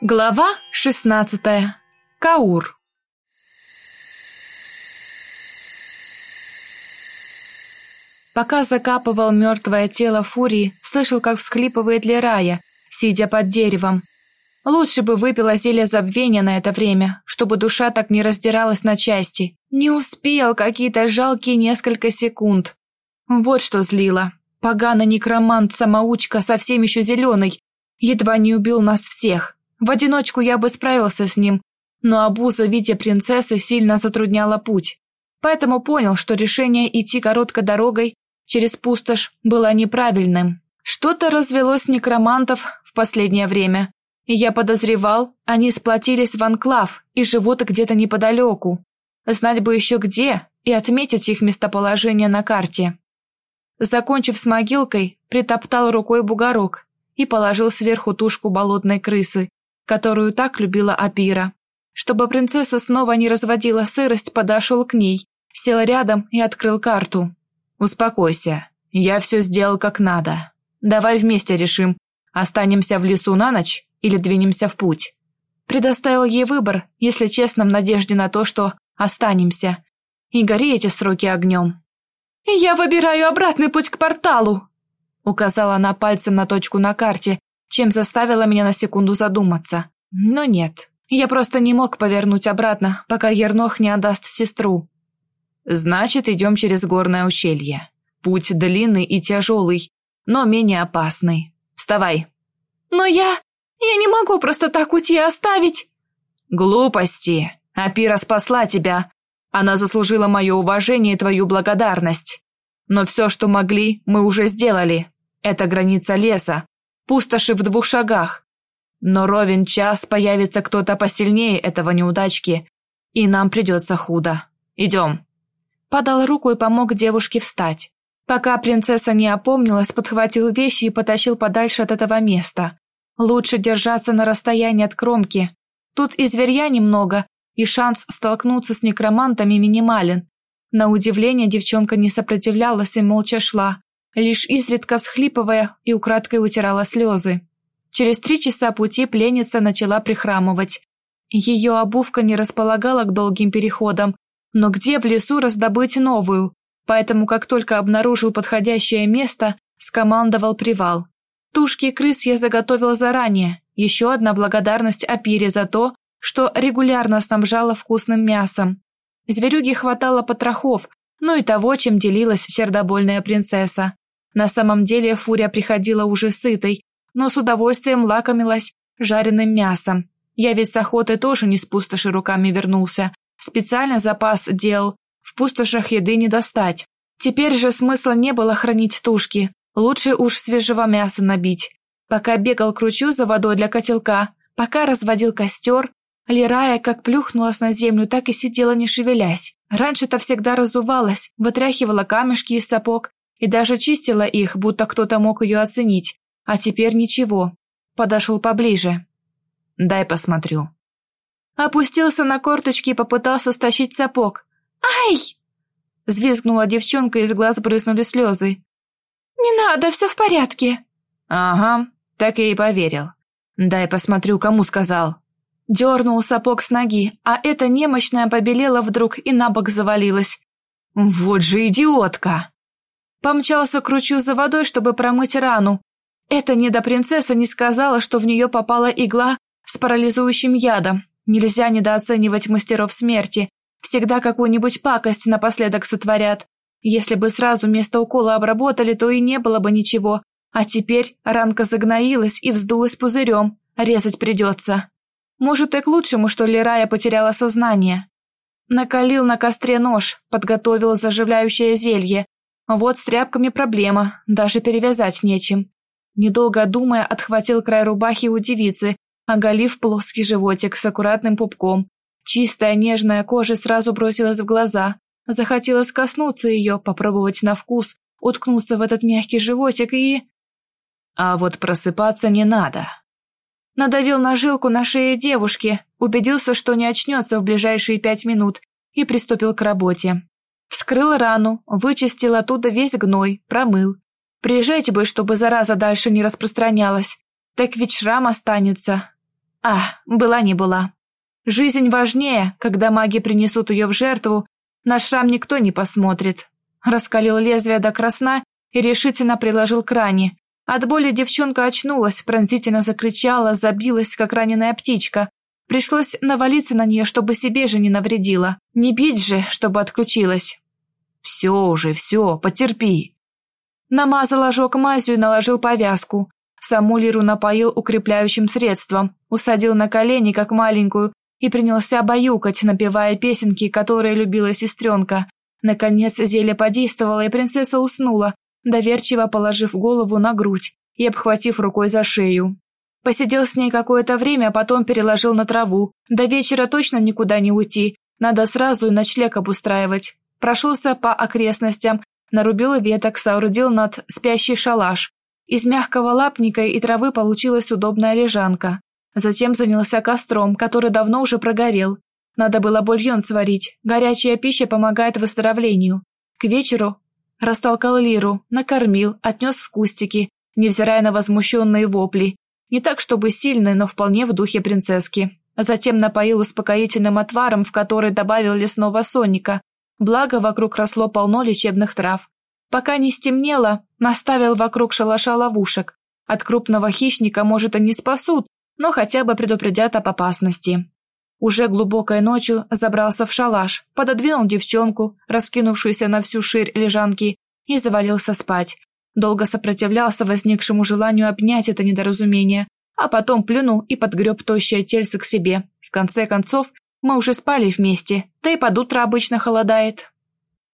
Глава 16. Каур. Пока закапывал мертвое тело Фурии, слышал, как всхлипывает Лерая, сидя под деревом. Лучше бы выпила зелье забвения на это время, чтобы душа так не раздиралась на части. Не успел какие-то жалкие несколько секунд. Вот что злило. Поганый некромант-самоучка, совсем еще зеленый, едва не убил нас всех. В одиночку я бы справился с ним, но обуза в виде принцессы сильно затрудняла путь. Поэтому понял, что решение идти короткой дорогой через пустошь было неправильным. Что-то развелось некромантов в последнее время, и я подозревал, они сплотились в анклав и живут где-то неподалеку. Знать бы еще где и отметить их местоположение на карте. Закончив с могилкой, притоптал рукой бугорок и положил сверху тушку болотной крысы, которую так любила Апира. Чтобы принцесса снова не разводила сырость, подошел к ней, сел рядом и открыл карту. «Успокойся, я все сделал как надо. Давай вместе решим, останемся в лесу на ночь или двинемся в путь». Предоставил ей выбор, если честно, в надежде на то, что останемся. И гори эти сроки огнем. «Я выбираю обратный путь к порталу», указала она пальцем на точку на карте, чем заставила меня на секунду задуматься. Но нет, я просто не мог повернуть обратно, пока Ернох не отдаст сестру. Значит, идем через горное ущелье. Путь длинный и тяжелый, но менее опасный. Вставай. Но я... я не могу просто так уйти и оставить. Глупости. Апира спасла тебя. Она заслужила мое уважение и твою благодарность. Но все, что могли, мы уже сделали. Это граница леса, пустоши в двух шагах. Но ровен час появится кто-то посильнее этого неудачки, и нам придется худо. Идем. Подал руку и помог девушке встать. Пока принцесса не опомнилась, подхватил вещи и потащил подальше от этого места. Лучше держаться на расстоянии от кромки. Тут и зверья немного, и шанс столкнуться с некромантами минимален. На удивление девчонка не сопротивлялась и молча шла, лишь изредка всхлипывая и украдкой утирала слезы. Через три часа пути пленница начала прихрамывать. Ее обувка не располагала к долгим переходам, но где в лесу раздобыть новую? Поэтому, как только обнаружил подходящее место, скомандовал привал. Тушки крыс я заготовил заранее. Еще одна благодарность Апире за то, что регулярно снабжала вкусным мясом. Зверюге хватало потрохов, ну и того, чем делилась сердобольная принцесса. На самом деле Фурия приходила уже сытой, но с удовольствием лакомилась жареным мясом. Я ведь с охоты тоже не с пустоши руками вернулся. Специально запас делал, в пустошах еды не достать. Теперь же смысла не было хранить тушки, лучше уж свежего мяса набить. Пока бегал к ручью за водой для котелка, пока разводил костер, Лирая как плюхнулась на землю, так и сидела не шевелясь. Раньше-то всегда разувалась, вытряхивала камешки из сапог и даже чистила их, будто кто-то мог ее оценить. А теперь ничего. Подошел поближе. «Дай посмотрю». Опустился на корточки и попытался стащить сапог. «Ай!» Взвизгнула девчонка, из глаз брызнули слезы. «Не надо, все в порядке». «Ага, так я и поверил. Дай посмотрю, кому сказал». Дернул сапог с ноги, а эта немощная побелела вдруг и на бок завалилась. «Вот же идиотка!» Помчался к ручью за водой, чтобы промыть рану. Эта недопринцесса не сказала, что в нее попала игла с парализующим ядом. Нельзя недооценивать мастеров смерти. Всегда какую-нибудь пакость напоследок сотворят. Если бы сразу место укола обработали, то и не было бы ничего. А теперь ранка загноилась и вздулась пузырем. Резать придется. Может, и к лучшему, что Лерая потеряла сознание. Накалил на костре нож, подготовил заживляющее зелье. Вот с тряпками проблема, даже перевязать нечем. Недолго думая, отхватил край рубахи у девицы, оголив плоский животик с аккуратным пупком. Чистая нежная кожа сразу бросилась в глаза. Захотелось коснуться ее, попробовать на вкус, уткнуться в этот мягкий животик и... А вот просыпаться не надо. Надавил на жилку на шее девушки, убедился, что не очнется в ближайшие пять минут, и приступил к работе. Вскрыл рану, вычистил оттуда весь гной, промыл. Приезжайте бы, чтобы зараза дальше не распространялась. Так ведь шрам останется. А, была не была. Жизнь важнее, когда маги принесут ее в жертву, на шрам никто не посмотрит. Раскалил лезвие до красна и решительно приложил к ране. От боли девчонка очнулась, пронзительно закричала, забилась, как раненая птичка. Пришлось навалиться на нее, чтобы себе же не навредила. Не бить же, чтобы отключилась. «Все уже, все, потерпи». Намазал ожог мазью и наложил повязку. Саму Лиру напоил укрепляющим средством, усадил на колени, как маленькую, и принялся баюкать, напевая песенки, которые любила сестренка. Наконец зелье подействовало, и принцесса уснула, доверчиво положив голову на грудь и обхватив рукой за шею. Посидел с ней какое-то время, а потом переложил на траву. До вечера точно никуда не уйти, надо сразу и ночлег обустраивать. Прошелся по окрестностям, нарубил веток, соорудил над спящий шалаш. Из мягкого лапника и травы получилась удобная лежанка. Затем занялся костром, который давно уже прогорел, надо было бульон сварить, горячая пища помогает выздоровлению. К вечеру растолкал Лиру, накормил, отнес в кустики, невзирая на возмущенные вопли. Не так, чтобы сильные, но вполне в духе принцесски. Затем напоил успокоительным отваром, в который добавил лесного сонника. Благо, вокруг росло полно лечебных трав. Пока не стемнело, наставил вокруг шалаша ловушек. От крупного хищника, может, и не спасут, но хотя бы предупредят об опасности. Уже глубокой ночью забрался в шалаш, пододвинул девчонку, раскинувшуюся на всю ширь лежанки, и завалился спать. Долго сопротивлялся возникшему желанию обнять это недоразумение, а потом плюнул и подгреб тощее тельце к себе. В конце концов, мы уже спали вместе, да и под утро обычно холодает.